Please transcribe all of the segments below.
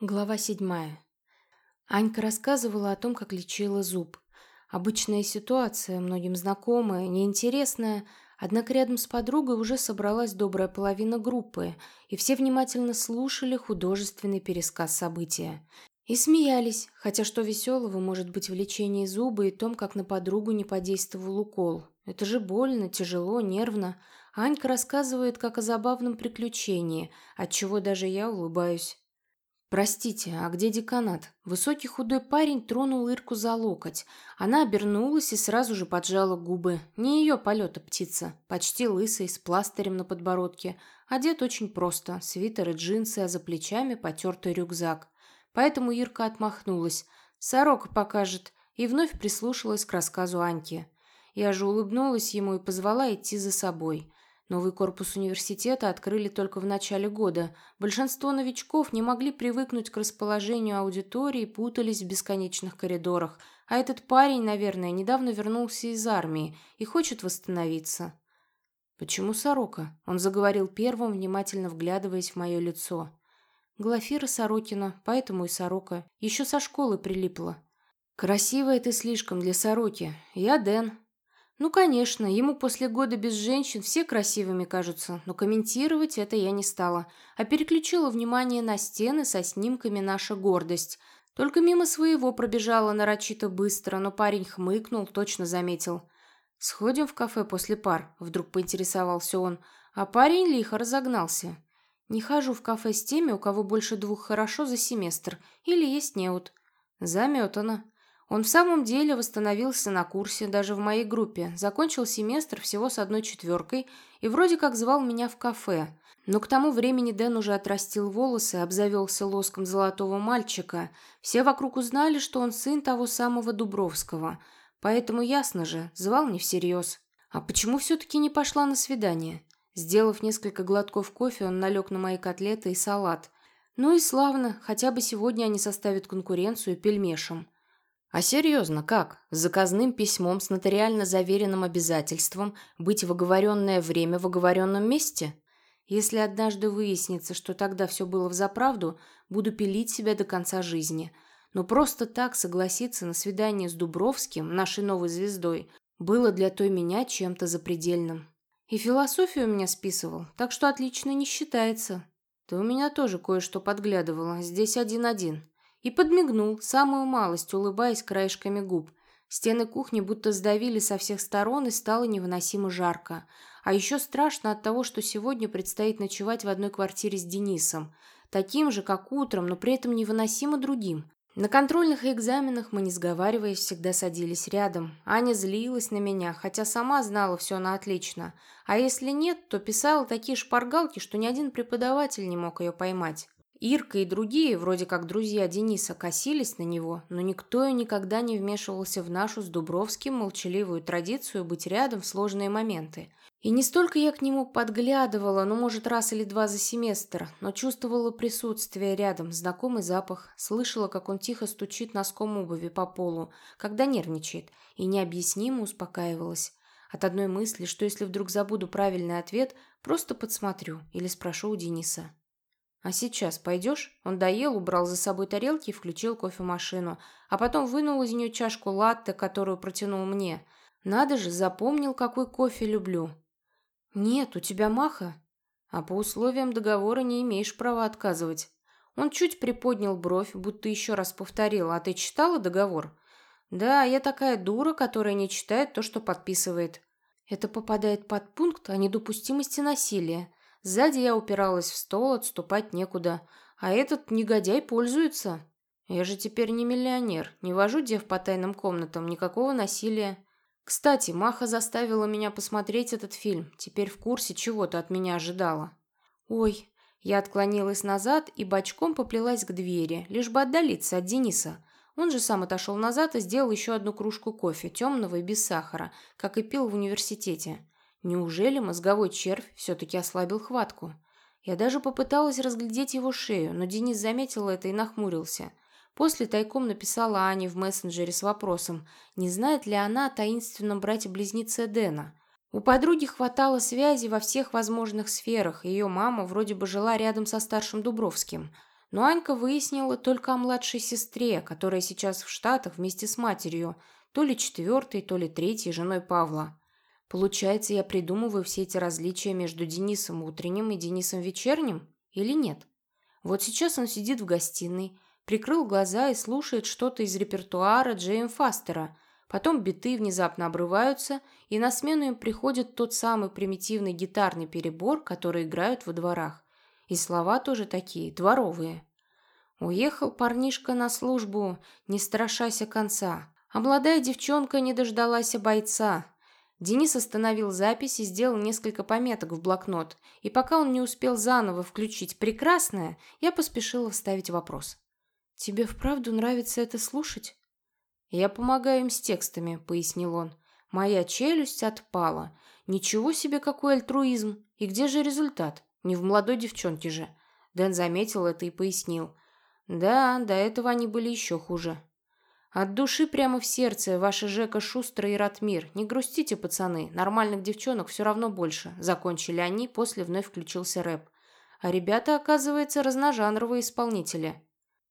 Глава седьмая. Анька рассказывала о том, как лечила зуб. Обычная ситуация, многим знакомая, неинтересная, однако рядом с подругой уже собралась добрая половина группы, и все внимательно слушали художественный пересказ события. И смеялись, хотя что веселого может быть в лечении зуба и том, как на подругу не подействовал укол. Это же больно, тяжело, нервно. Анька рассказывает как о забавном приключении, от чего даже я улыбаюсь. «Простите, а где деканат?» Высокий худой парень тронул Ирку за локоть. Она обернулась и сразу же поджала губы. Не ее полета птица. Почти лысый, с пластырем на подбородке. Одет очень просто. Свитер и джинсы, а за плечами потертый рюкзак. Поэтому Ирка отмахнулась. «Сорока покажет». И вновь прислушалась к рассказу Аньки. Я же улыбнулась ему и позвала идти за собой. Новый корпус университета открыли только в начале года. Большинство новичков не могли привыкнуть к расположению аудитории, путались в бесконечных коридорах. А этот парень, наверное, недавно вернулся из армии и хочет восстановиться. «Почему сорока?» Он заговорил первым, внимательно вглядываясь в мое лицо. «Глафира Сорокина, поэтому и сорока. Еще со школы прилипла». «Красивая ты слишком для сороки. Я Дэн, ну, конечно, ему после года без женщин все красивыми кажутся, но комментировать это я не стала, а переключила внимание на стены со снимками «Наша гордость». Только мимо своего пробежала нарочито быстро, но парень хмыкнул, точно заметил. «Сходим в кафе после пар», — вдруг поинтересовался он, а парень лихо разогнался. «Не хожу в кафе с теми, у кого больше двух хорошо за семестр, или есть неуд». «Заметано», он в самом деле восстановился на курсе, даже в моей группе, закончил семестр всего с одной четверкой и вроде как звал меня в кафе. Но к тому времени Дэн уже отрастил волосы, обзавелся лоском золотого мальчика. Все вокруг узнали, что он сын того самого Дубровского. Поэтому ясно же, звал не всерьез. А почему все-таки не пошла на свидание? Сделав несколько глотков кофе, он налег на мои котлеты и салат. Ну и славно, хотя бы сегодня они составят конкуренцию пельмешам. А серьезно, как? С заказным письмом с нотариально заверенным обязательством быть в оговоренное время в оговоренном месте? Если однажды выяснится, что тогда все было взаправду, буду пилить себя до конца жизни. Но просто так согласиться на свидание с Дубровским, нашей новой звездой, было для той меня чем-то запредельным. И философию меня списывал, так что отлично не считается. Ты у меня тоже кое-что подглядывала, здесь один-один. И подмигнул, самую малость, улыбаясь краешками губ. Стены кухни будто сдавили со всех сторон и стало невыносимо жарко. А еще страшно от того, что сегодня предстоит ночевать в одной квартире с Денисом. Таким же, как утром, но при этом невыносимо другим. На контрольных экзаменах мы, не сговариваясь, всегда садились рядом. Аня злилась на меня, хотя сама знала все на отлично. А если нет, то писала такие шпаргалки, что ни один преподаватель не мог ее поймать. Ирка и другие, вроде как друзья Дениса, косились на него, но никто и никогда не вмешивался в нашу с Дубровским молчаливую традицию быть рядом в сложные моменты. И не столько я к нему подглядывала, ну, может, раз или два за семестр, но чувствовала присутствие рядом, знакомый запах, слышала, как он тихо стучит носком обуви по полу, когда нервничает, и необъяснимо успокаивалась. От одной мысли, что если вдруг забуду правильный ответ, просто подсмотрю или спрошу у Дениса. «А сейчас пойдешь?» Он доел, убрал за собой тарелки и включил кофемашину, а потом вынул из нее чашку латте, которую протянул мне. «Надо же, запомнил, какой кофе люблю». «Нет, у тебя маха?» «А по условиям договора не имеешь права отказывать». Он чуть приподнял бровь, будто еще раз повторил. «А ты читала договор?» «Да, я такая дура, которая не читает то, что подписывает». Это попадает под пункт о недопустимости насилия. Сзади я упиралась в стол, отступать некуда. А этот негодяй пользуется. Я же теперь не миллионер, не вожу дев по тайным комнатам, никакого насилия. Кстати, Маха заставила меня посмотреть этот фильм. Теперь в курсе, чего ты от меня ожидала. Ой, я отклонилась назад и бочком поплелась к двери, лишь бы отдалиться от Дениса. Он же сам отошел назад и сделал еще одну кружку кофе, темного и без сахара, как и пил в университете. Неужели мозговой червь все-таки ослабил хватку? Я даже попыталась разглядеть его шею, но Денис заметил это и нахмурился. После тайком написала Ане в мессенджере с вопросом, не знает ли она о таинственном брате-близнеце Дэна. У подруги хватало связи во всех возможных сферах, ее мама вроде бы жила рядом со старшим Дубровским. Но Анька выяснила только о младшей сестре, которая сейчас в Штатах вместе с матерью, то ли четвертой, то ли третьей женой Павла. Получается, я придумываю все эти различия между Денисом утренним и Денисом вечерним? Или нет? Вот сейчас он сидит в гостиной, прикрыл глаза и слушает что-то из репертуара Джейм Фастера. Потом биты внезапно обрываются, и на смену им приходит тот самый примитивный гитарный перебор, который играют во дворах. И слова тоже такие, дворовые. Уехал парнишка на службу, не страшася конца. А молодая девчонка не дождалась бойца. Денис остановил запись и сделал несколько пометок в блокнот, и пока он не успел заново включить «прекрасное», я поспешила вставить вопрос. «Тебе вправду нравится это слушать?» «Я помогаю им с текстами», — пояснил он. «Моя челюсть отпала. Ничего себе какой альтруизм! И где же результат? Не в молодой девчонке же». Дэн заметил это и пояснил. «Да, до этого они были еще хуже». От души прямо в сердце, ваши Жека Шустра и Ратмир. Не грустите, пацаны, нормальных девчонок все равно больше. Закончили они, после вновь включился рэп. А ребята, оказывается, разножанровые исполнители.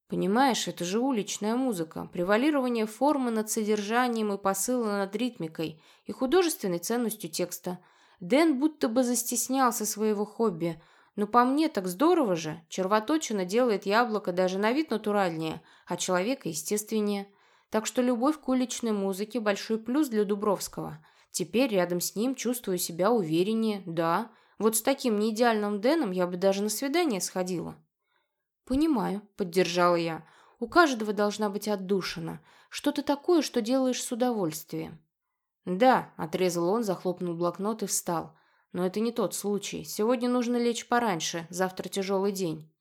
Понимаешь, это же уличная музыка, превалирование формы над содержанием и посыла над ритмикой и художественной ценностью текста. Дэн будто бы застеснялся своего хобби. Но по мне так здорово же. Червоточина делает яблоко даже на вид натуральнее, а человека естественнее. Так что любовь к уличной музыке – большой плюс для Дубровского. Теперь рядом с ним чувствую себя увереннее, да. Вот с таким неидеальным Дэном я бы даже на свидание сходила. «Понимаю», – поддержала я. «У каждого должна быть отдушина. Что-то такое, что делаешь с удовольствием». «Да», – отрезал он, захлопнул блокнот и встал. «Но это не тот случай. Сегодня нужно лечь пораньше, завтра тяжелый день».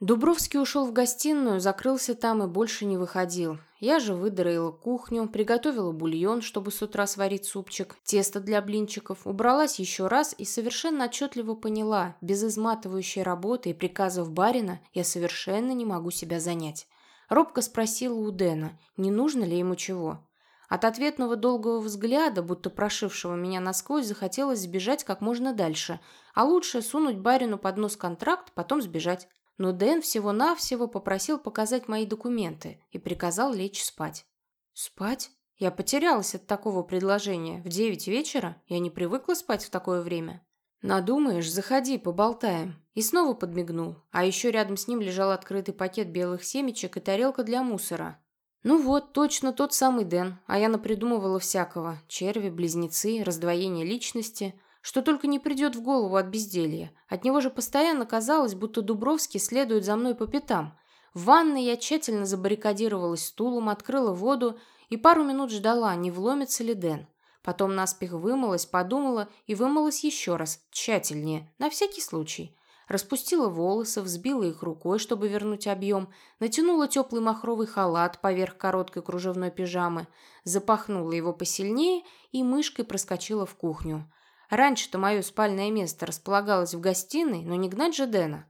Дубровский ушел в гостиную, закрылся там и больше не выходил. Я же выдроила кухню, приготовила бульон, чтобы с утра сварить супчик, тесто для блинчиков, убралась еще раз и совершенно отчетливо поняла, без изматывающей работы и приказов барина я совершенно не могу себя занять. Робко спросила у Дэна, не нужно ли ему чего. От ответного долгого взгляда, будто прошившего меня насквозь, захотелось сбежать как можно дальше, а лучше сунуть барину под нос контракт, потом сбежать но Дэн всего-навсего попросил показать мои документы и приказал лечь спать. Спать? Я потерялась от такого предложения. В девять вечера? Я не привыкла спать в такое время. Надумаешь, заходи, поболтаем. И снова подмигнул. А еще рядом с ним лежал открытый пакет белых семечек и тарелка для мусора. Ну вот, точно тот самый Дэн. А я напридумывала всякого. Черви, близнецы, раздвоение личности – что только не придет в голову от безделья. От него же постоянно казалось, будто Дубровский следует за мной по пятам. В ванной я тщательно забаррикадировалась стулом, открыла воду и пару минут ждала, не вломится ли Дэн. Потом наспех вымылась, подумала и вымылась еще раз, тщательнее, на всякий случай. Распустила волосы, взбила их рукой, чтобы вернуть объем, натянула теплый махровый халат поверх короткой кружевной пижамы, запахнула его посильнее и мышкой проскочила в кухню. Раньше-то мое спальное место располагалось в гостиной, но не гнать же Дэна.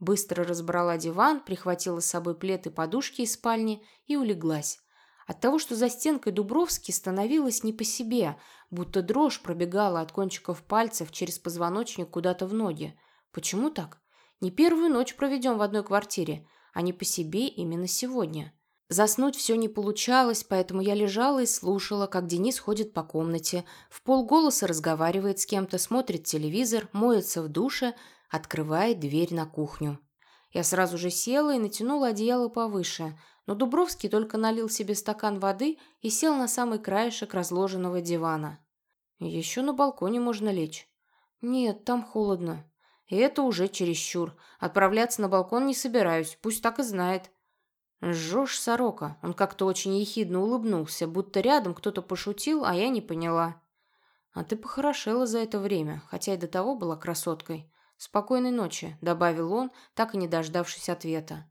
Быстро разбрала диван, прихватила с собой плед и подушки из спальни и улеглась. От того, что за стенкой Дубровски становилось не по себе, будто дрожь пробегала от кончиков пальцев через позвоночник куда-то в ноги. Почему так? Не первую ночь проведем в одной квартире, а не по себе именно сегодня. Заснуть все не получалось, поэтому я лежала и слушала, как Денис ходит по комнате, в полголоса разговаривает с кем-то, смотрит телевизор, моется в душе, открывает дверь на кухню. Я сразу же села и натянула одеяло повыше, но Дубровский только налил себе стакан воды и сел на самый краешек разложенного дивана. Еще на балконе можно лечь. Нет, там холодно. И это уже чересчур. Отправляться на балкон не собираюсь, пусть так и знает. «Жжешь, сорока!» Он как-то очень ехидно улыбнулся, будто рядом кто-то пошутил, а я не поняла. «А ты похорошела за это время, хотя и до того была красоткой. Спокойной ночи», — добавил он, так и не дождавшись ответа.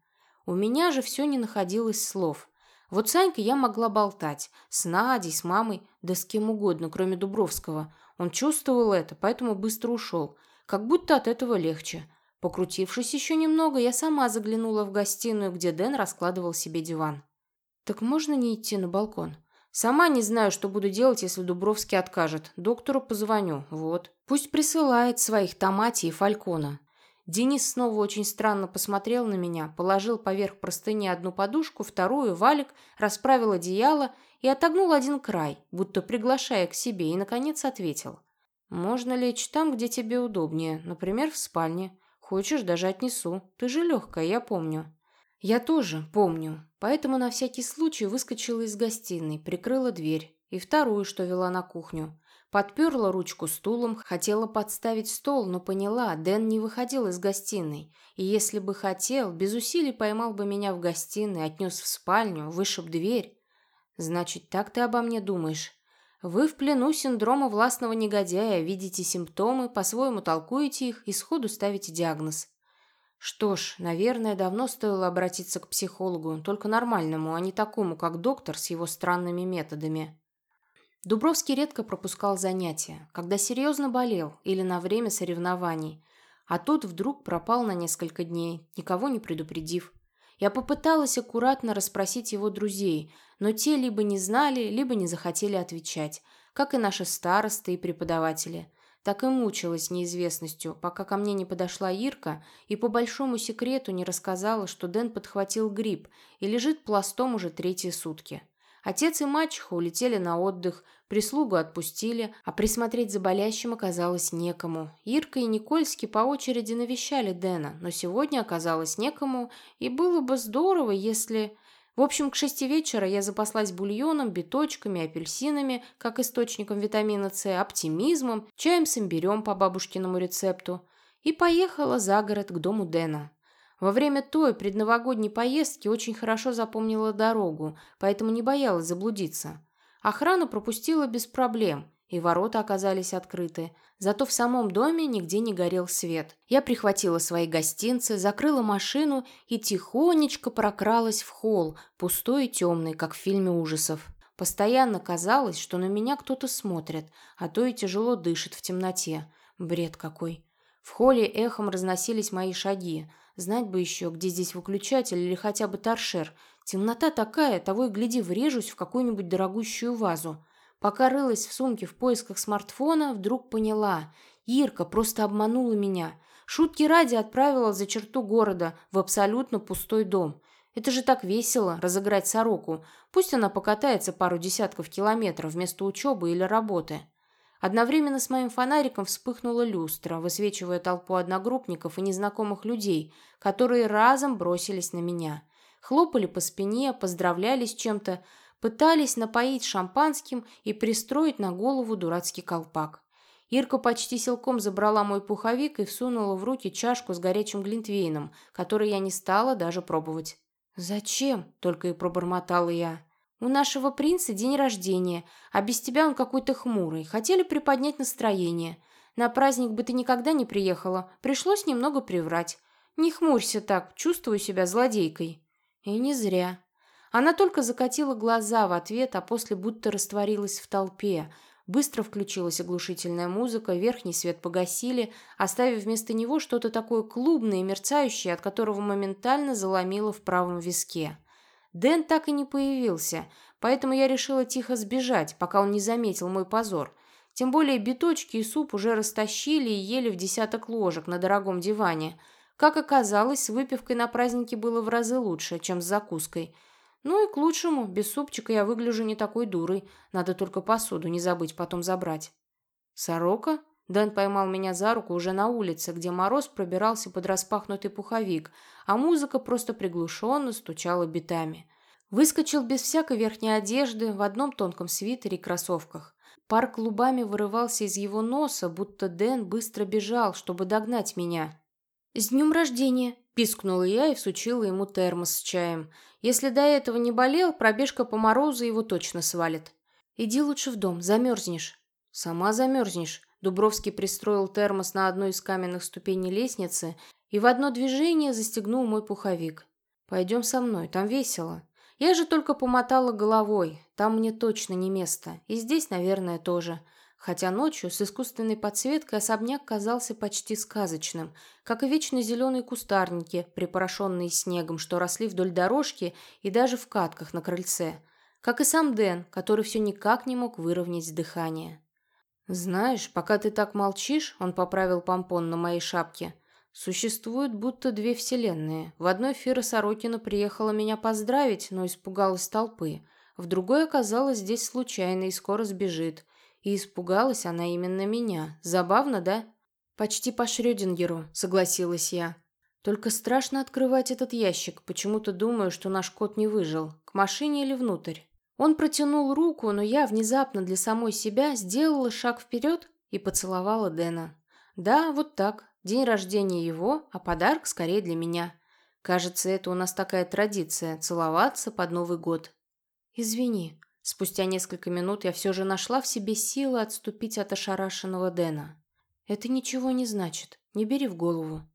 У меня же все не находилось слов. Вот с Анькой я могла болтать. С Надей, с мамой, да с кем угодно, кроме Дубровского. Он чувствовал это, поэтому быстро ушел. Как будто от этого легче. Покрутившись еще немного, я сама заглянула в гостиную, где Дэн раскладывал себе диван. «Так можно не идти на балкон?» «Сама не знаю, что буду делать, если Дубровский откажет. Доктору позвоню. Вот. Пусть присылает своих Томати и Фалькона. Денис снова очень странно посмотрел на меня, положил поверх простыни одну подушку, вторую, валик, расправил одеяло и отогнул один край, будто приглашая к себе, и, наконец, ответил. «Можно лечь там, где тебе удобнее, например, в спальне. Хочешь, даже отнесу. Ты же легкая, я помню». «Я тоже помню, поэтому на всякий случай выскочила из гостиной, прикрыла дверь и вторую, что вела на кухню. Подперла ручку стулом, хотела подставить стол, но поняла, Дэн не выходил из гостиной. И если бы хотел, без усилий поймал бы меня в гостиной, отнес в спальню, вышиб дверь. Значит, так ты обо мне думаешь? Вы в плену синдрома властного негодяя, видите симптомы, по-своему толкуете их и сходу ставите диагноз. Что ж, наверное, давно стоило обратиться к психологу, только нормальному, а не такому, как доктор с его странными методами. Дубровский редко пропускал занятия, когда серьезно болел или на время соревнований, а тут вдруг пропал на несколько дней, никого не предупредив. Я попыталась аккуратно расспросить его друзей, но те либо не знали, либо не захотели отвечать, как и наши старосты и преподаватели. Так и мучилась неизвестностью, пока ко мне не подошла Ирка и по большому секрету не рассказала, что Дэн подхватил грипп и лежит пластом уже третьи сутки. Отец и мачеха улетели на отдых, прислугу отпустили, а присмотреть за болящим оказалось некому. Ирка и Никольский по очереди навещали Дэна, но сегодня оказалось некому, и было бы здорово, если... В общем, к шести вечера я запаслась бульоном, биточками, апельсинами, как источником витамина С, оптимизмом, чаем с имбирем по бабушкиному рецепту и поехала за город к дому Дэна. Во время той предновогодней поездки очень хорошо запомнила дорогу, поэтому не боялась заблудиться. Охрана пропустила без проблем, и ворота оказались открыты. Зато в самом доме нигде не горел свет. Я прихватила свои гостинцы, закрыла машину и тихонечко прокралась в холл, пустой и темный, как в фильме ужасов. Постоянно казалось, что на меня кто-то смотрит, а то и тяжело дышит в темноте. Бред какой. В холле эхом разносились мои шаги – Знать бы еще, где здесь выключатель или хотя бы торшер. Темнота такая, того и гляди, врежусь в какую-нибудь дорогущую вазу. Пока рылась в сумке в поисках смартфона, вдруг поняла. Ирка просто обманула меня. Шутки ради отправила за черту города, в абсолютно пустой дом. Это же так весело, разыграть сороку. Пусть она покатается пару десятков километров вместо учебы или работы. Одновременно с моим фонариком вспыхнула люстра, высвечивая толпу одногруппников и незнакомых людей, которые разом бросились на меня. Хлопали по спине, поздравляли с чем-то, пытались напоить шампанским и пристроить на голову дурацкий колпак. Ирка почти силком забрала мой пуховик и всунула в руки чашку с горячим глинтвейном, который я не стала даже пробовать. «Зачем?» – только и пробормотала я. У нашего принца день рождения, а без тебя он какой-то хмурый. Хотели приподнять настроение. На праздник бы ты никогда не приехала. Пришлось немного приврать. Не хмурься так, чувствую себя злодейкой. И не зря. Она только закатила глаза в ответ, а после будто растворилась в толпе. Быстро включилась оглушительная музыка, верхний свет погасили, оставив вместо него что-то такое клубное и мерцающее, от которого моментально заломило в правом виске. Дэн так и не появился, поэтому я решила тихо сбежать, пока он не заметил мой позор. Тем более биточки и суп уже растащили и ели в десяток ложек на дорогом диване. Как оказалось, с выпивкой на празднике было в разы лучше, чем с закуской. Ну и к лучшему, без супчика я выгляжу не такой дурой. Надо только посуду не забыть потом забрать. «Сорока?» Дэн поймал меня за руку уже на улице, где мороз пробирался под распахнутый пуховик, а музыка просто приглушенно стучала битами. Выскочил без всякой верхней одежды в одном тонком свитере и кроссовках. Пар клубами вырывался из его носа, будто Дэн быстро бежал, чтобы догнать меня. «С днем рождения!» – пискнула я и всучила ему термос с чаем. Если до этого не болел, пробежка по морозу его точно свалит. «Иди лучше в дом, замерзнешь». «Сама замерзнешь», Дубровский пристроил термос на одной из каменных ступеней лестницы и в одно движение застегнул мой пуховик. «Пойдем со мной, там весело». Я же только помотала головой, там мне точно не место, и здесь, наверное, тоже. Хотя ночью с искусственной подсветкой особняк казался почти сказочным, как и вечно зеленые кустарники, припорошенные снегом, что росли вдоль дорожки и даже в катках на крыльце. Как и сам Дэн, который все никак не мог выровнять дыхание. «Знаешь, пока ты так молчишь, он поправил помпон на моей шапке, Существует будто две вселенные. В одной Фира Сорокина приехала меня поздравить, но испугалась толпы. В другой оказалась здесь случайно и скоро сбежит. И испугалась она именно меня. Забавно, да? Почти по Шрёдингеру, согласилась я. Только страшно открывать этот ящик. Почему-то думаю, что наш кот не выжил. К машине или внутрь? Он протянул руку, но я внезапно для самой себя сделала шаг вперед и поцеловала Дэна. Да, вот так. День рождения его, а подарок скорее для меня. Кажется, это у нас такая традиция – целоваться под Новый год. Извини. Спустя несколько минут я все же нашла в себе силы отступить от ошарашенного Дэна. Это ничего не значит. Не бери в голову.